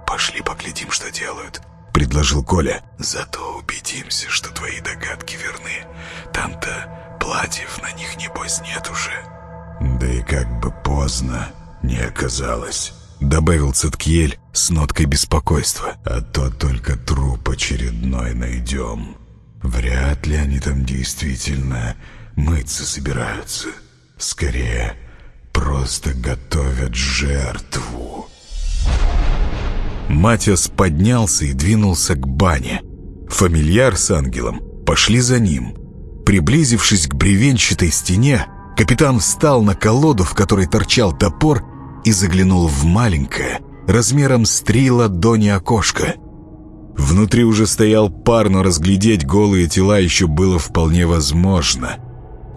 «Пошли поглядим, что делают», предложил Коля. «Зато убедимся, что твои догадки верны. Там-то платьев на них, небось, нет уже». «Да и как бы поздно не оказалось», — добавил Циткиель с ноткой беспокойства. «А то только труп очередной найдем. Вряд ли они там действительно мыться собираются. Скорее, просто готовят жертву». Матиас поднялся и двинулся к бане. Фамильяр с ангелом пошли за ним. Приблизившись к бревенчатой стене, капитан встал на колоду, в которой торчал топор, и заглянул в маленькое, размером с три ладони окошко. Внутри уже стоял пар, но разглядеть голые тела еще было вполне возможно.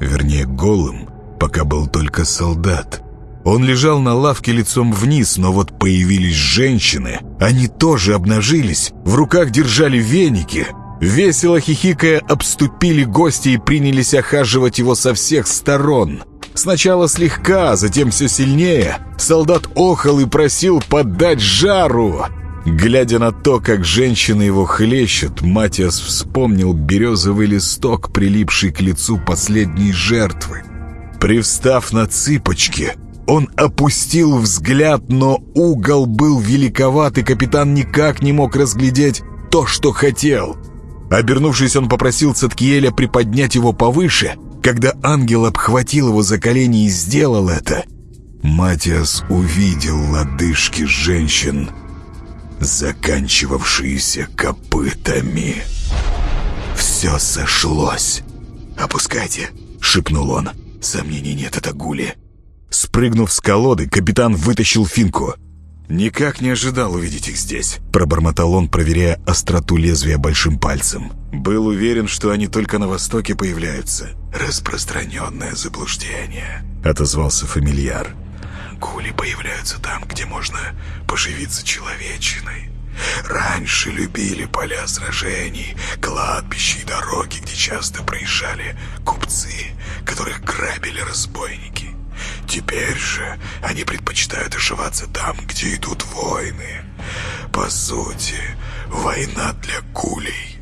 Вернее, голым, пока был только солдат. Он лежал на лавке лицом вниз, но вот появились женщины. Они тоже обнажились, в руках держали веники. Весело хихикая, обступили гостя и принялись охаживать его со всех сторон. Сначала слегка, затем все сильнее. Солдат охал и просил поддать жару. Глядя на то, как женщины его хлещут, Матиас вспомнил березовый листок, прилипший к лицу последней жертвы. Привстав на цыпочки, он опустил взгляд, но угол был великоват, и капитан никак не мог разглядеть то, что хотел. Обернувшись, он попросил Циткиеля приподнять его повыше. Когда ангел обхватил его за колени и сделал это, Матиас увидел лодыжки женщин, заканчивавшиеся копытами. Все сошлось. «Опускайте», — шепнул он. «Сомнений нет, это гули». Спрыгнув с колоды, капитан вытащил финку. «Никак не ожидал увидеть их здесь», — пробормотал он, проверяя остроту лезвия большим пальцем. «Был уверен, что они только на Востоке появляются». «Распространенное заблуждение», — отозвался фамильяр. «Гули появляются там, где можно поживиться человечиной. Раньше любили поля сражений, кладбища и дороги, где часто проезжали купцы, которых грабили разбойники. Теперь же они предпочитают ошиваться там, где идут войны. По сути, война для кулей.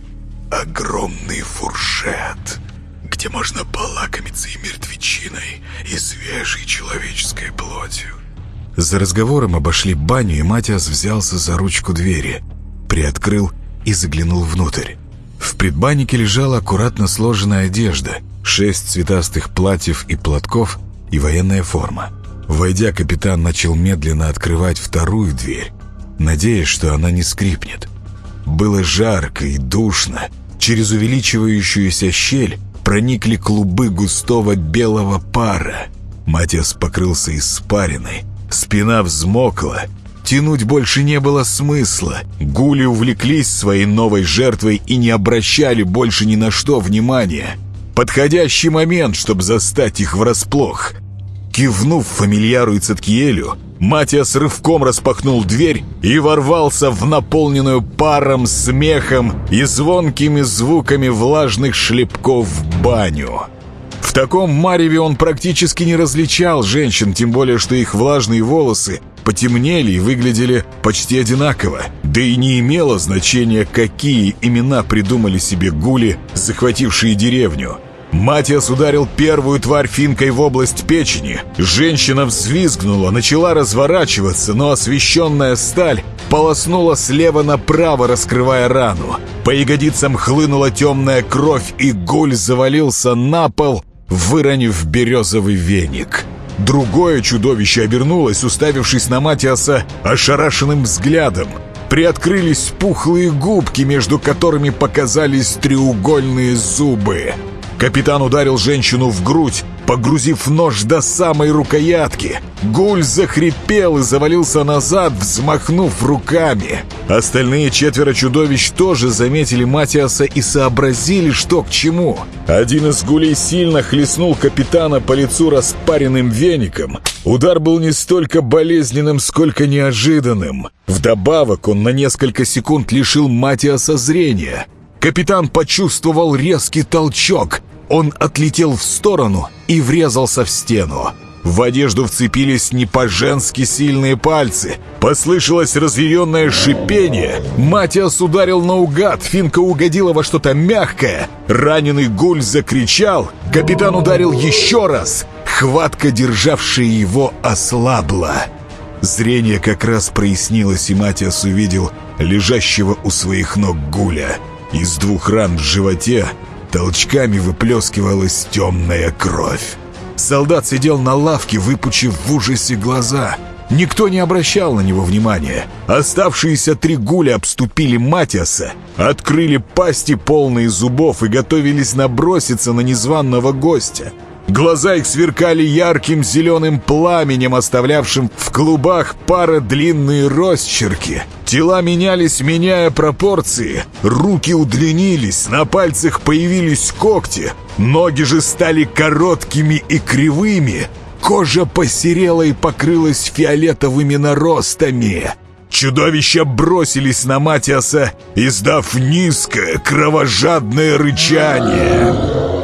огромный фуршет, где можно полакомиться и мертвечиной, и свежей человеческой плотью. За разговором обошли баню, и Матиас взялся за ручку двери, приоткрыл и заглянул внутрь. В предбаннике лежала аккуратно сложенная одежда, шесть цветастых платьев и платков и военная форма. Войдя, капитан начал медленно открывать вторую дверь, надеясь, что она не скрипнет. Было жарко и душно. Через увеличивающуюся щель проникли клубы густого белого пара. Матиас покрылся испариной. Спина взмокла. Тянуть больше не было смысла. Гули увлеклись своей новой жертвой и не обращали больше ни на что внимания. Подходящий момент, чтобы застать их врасплох. Кивнув фамильяру и Циткиелю, Матиас рывком распахнул дверь и ворвался в наполненную паром, смехом и звонкими звуками влажных шлепков баню. В таком мареве он практически не различал женщин, тем более, что их влажные волосы потемнели и выглядели почти одинаково. Да и не имело значения, какие имена придумали себе гули, захватившие деревню. Матиас ударил первую тварь финкой в область печени. Женщина взвизгнула, начала разворачиваться, но освещенная сталь полоснула слева направо, раскрывая рану. По ягодицам хлынула темная кровь, и гуль завалился на пол, выронив березовый веник. Другое чудовище обернулось, уставившись на Матиаса ошарашенным взглядом. Приоткрылись пухлые губки, между которыми показались треугольные зубы. Капитан ударил женщину в грудь, погрузив нож до самой рукоятки. Гуль захрипел и завалился назад, взмахнув руками. Остальные четверо чудовищ тоже заметили Матиаса и сообразили, что к чему. Один из гулей сильно хлестнул капитана по лицу распаренным веником. Удар был не столько болезненным, сколько неожиданным. Вдобавок он на несколько секунд лишил Матиаса зрения. Капитан почувствовал резкий толчок. Он отлетел в сторону и врезался в стену. В одежду вцепились не по-женски сильные пальцы. Послышалось разъяренное шипение. Матиас ударил наугад, финка угодила во что-то мягкое. Раненый гуль закричал. Капитан ударил еще раз. Хватка, державшая его, ослабла. Зрение как раз прояснилось, и Матиас увидел лежащего у своих ног гуля. Из двух ран в животе толчками выплескивалась темная кровь. Солдат сидел на лавке, выпучив в ужасе глаза. Никто не обращал на него внимания. Оставшиеся три гуля обступили Матиаса, открыли пасти полные зубов и готовились наброситься на незваного гостя. Глаза их сверкали ярким зеленым пламенем, оставлявшим в клубах пара длинные росчерки. Тела менялись, меняя пропорции. Руки удлинились, на пальцах появились когти. Ноги же стали короткими и кривыми. Кожа посерела и покрылась фиолетовыми наростами. Чудовища бросились на Матиаса, издав низкое, кровожадное рычание.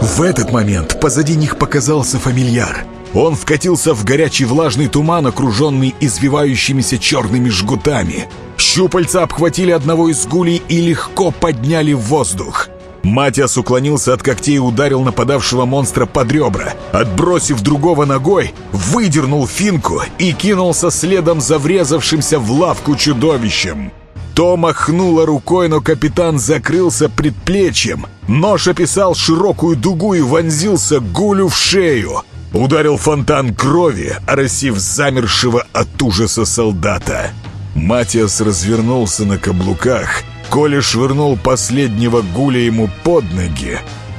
В этот момент позади них показался фамильяр. Он вкатился в горячий влажный туман, окруженный извивающимися черными жгутами. Щупальца обхватили одного из гулей и легко подняли в воздух. Матиас уклонился от когтей и ударил нападавшего монстра под ребра. Отбросив другого ногой, выдернул финку и кинулся следом за врезавшимся в лавку чудовищем. То махнула рукой, но капитан закрылся предплечьем. Нож описал широкую дугу и вонзился гулю в шею. Ударил фонтан крови, оросив замершего от ужаса солдата. Матиас развернулся на каблуках — Коля швырнул последнего гуля ему под ноги.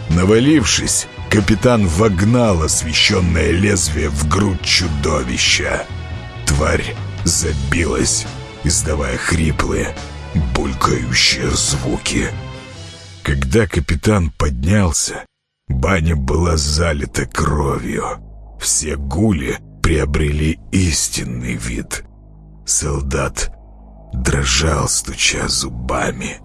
Навалившись, капитан вогнал освещенное лезвие в грудь чудовища. Тварь забилась, издавая хриплые, булькающие звуки. Когда капитан поднялся, баня была залита кровью. Все гули приобрели истинный вид. Солдат дрожал, стуча зубами.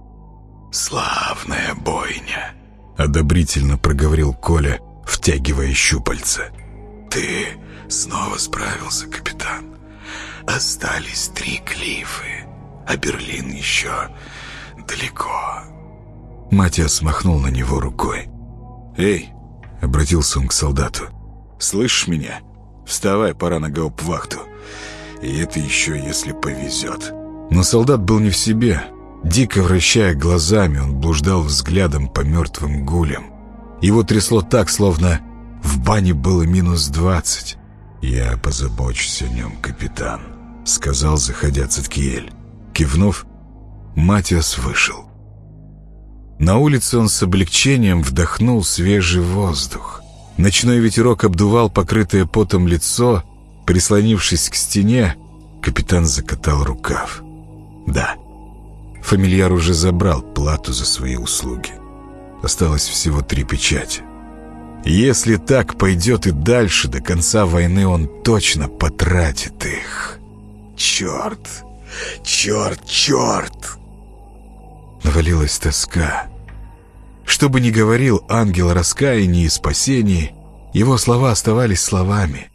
«Славная бойня!» — одобрительно проговорил Коля, втягивая щупальца. «Ты снова справился, капитан. Остались три клифы, а Берлин еще далеко». Матиас махнул на него рукой. «Эй!» — обратился он к солдату. «Слышишь меня? Вставай, пора на гауптвахту. И это еще если повезет». Но солдат был не в себе. Дико вращая глазами, он блуждал взглядом по мертвым гулям. Его трясло так, словно в бане было минус двадцать. «Я позабочусь о нем, капитан», — сказал, заходя Циткиель. Кивнув, Матиас вышел. На улице он с облегчением вдохнул свежий воздух. Ночной ветерок обдувал покрытое потом лицо. Прислонившись к стене, капитан закатал рукав. Да, фамильяр уже забрал плату за свои услуги. Осталось всего три печати. Если так пойдет и дальше, до конца войны он точно потратит их. Черт! Черт, черт! Навалилась тоска. Что бы ни говорил ангел о раскаянии и спасении, его слова оставались словами.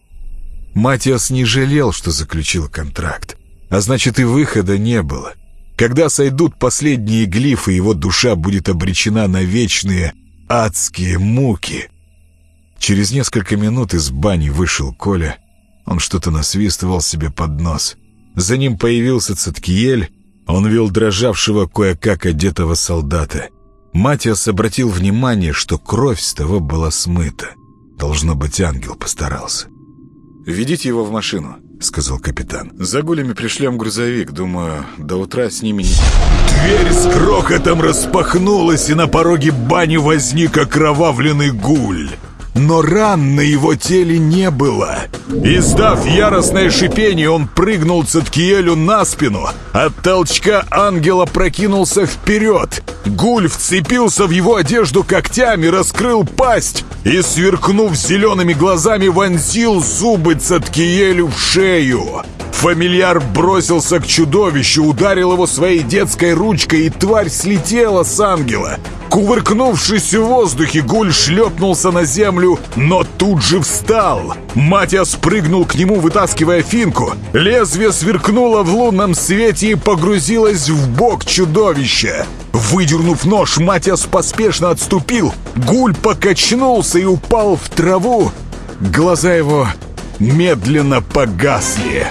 Матиас не жалел, что заключил контракт, а значит и выхода не было. Когда сойдут последние глифы, его душа будет обречена на вечные адские муки. Через несколько минут из бани вышел Коля. Он что-то насвистывал себе под нос. За ним появился Цаткиель. Он вел дрожавшего кое-как одетого солдата. Матиас обратил внимание, что кровь с того была смыта. Должно быть, ангел постарался. «Ведите его в машину», — сказал капитан. «За гулями пришлем грузовик. Думаю, до утра с ними не...» Дверь с крохотом распахнулась, и на пороге бани возник окровавленный гуль но ран на его теле не было. Издав яростное шипение, он прыгнул Циткиелю на спину. От толчка ангела прокинулся вперед. Гуль вцепился в его одежду когтями, раскрыл пасть и, сверкнув зелеными глазами, вонзил зубы Циткиелю в шею. Фамильяр бросился к чудовищу, ударил его своей детской ручкой, и тварь слетела с ангела. Кувыркнувшись в воздухе, гуль шлепнулся на землю, но тут же встал. Матя спрыгнул к нему, вытаскивая финку. Лезвие сверкнуло в лунном свете и погрузилось в бок чудовища. Выдернув нож, Матиас поспешно отступил. Гуль покачнулся и упал в траву. Глаза его медленно погасли.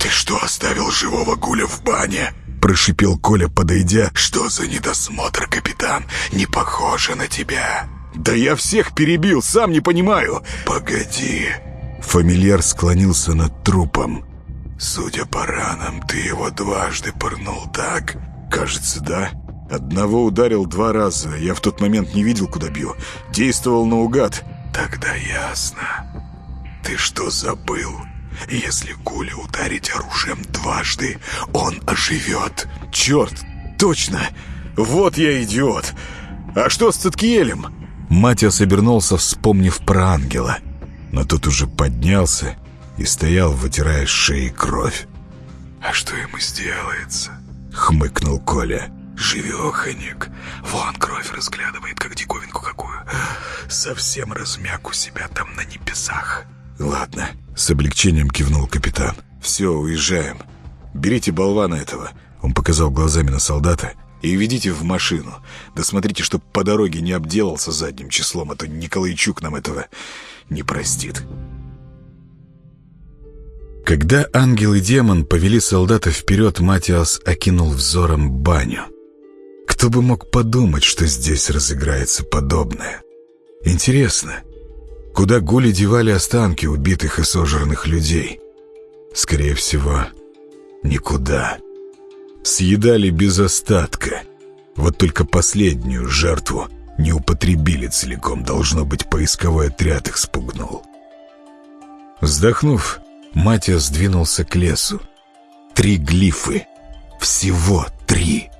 «Ты что, оставил живого гуля в бане?» Прошипел Коля, подойдя. «Что за недосмотр, капитан? Не похоже на тебя!» «Да я всех перебил, сам не понимаю!» «Погоди!» Фамильяр склонился над трупом. «Судя по ранам, ты его дважды пырнул, так?» «Кажется, да. Одного ударил два раза. Я в тот момент не видел, куда бью. Действовал наугад». «Тогда ясно. Ты что забыл?» Если Гуля ударить оружием дважды, он оживет. Черт, точно! Вот я идиот! А что с Циткиелем? Матиас обернулся, вспомнив про ангела. Но тот уже поднялся и стоял, вытирая с шеи кровь. «А что ему сделается?» — хмыкнул Коля. «Живеханик. Вон кровь разглядывает, как диковинку какую. Совсем размяк у себя там на небесах». «Ладно», — с облегчением кивнул капитан. «Все, уезжаем. Берите болвана этого», — он показал глазами на солдата, «и ведите в машину. Да смотрите, чтоб по дороге не обделался задним числом, а то Николайчук нам этого не простит». Когда ангел и демон повели солдата вперед, Матиас окинул взором баню. Кто бы мог подумать, что здесь разыграется подобное? Интересно, Куда гули девали останки убитых и сожранных людей? Скорее всего, никуда. Съедали без остатка. Вот только последнюю жертву не употребили целиком. Должно быть, поисковой отряд их спугнул. Вздохнув, Матя сдвинулся к лесу. Три глифы. Всего три.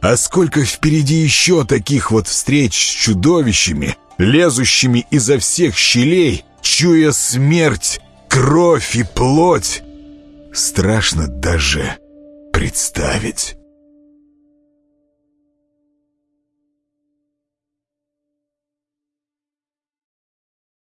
А сколько впереди еще таких вот встреч с чудовищами, лезущими изо всех щелей, чуя смерть, кровь и плоть. Страшно даже представить.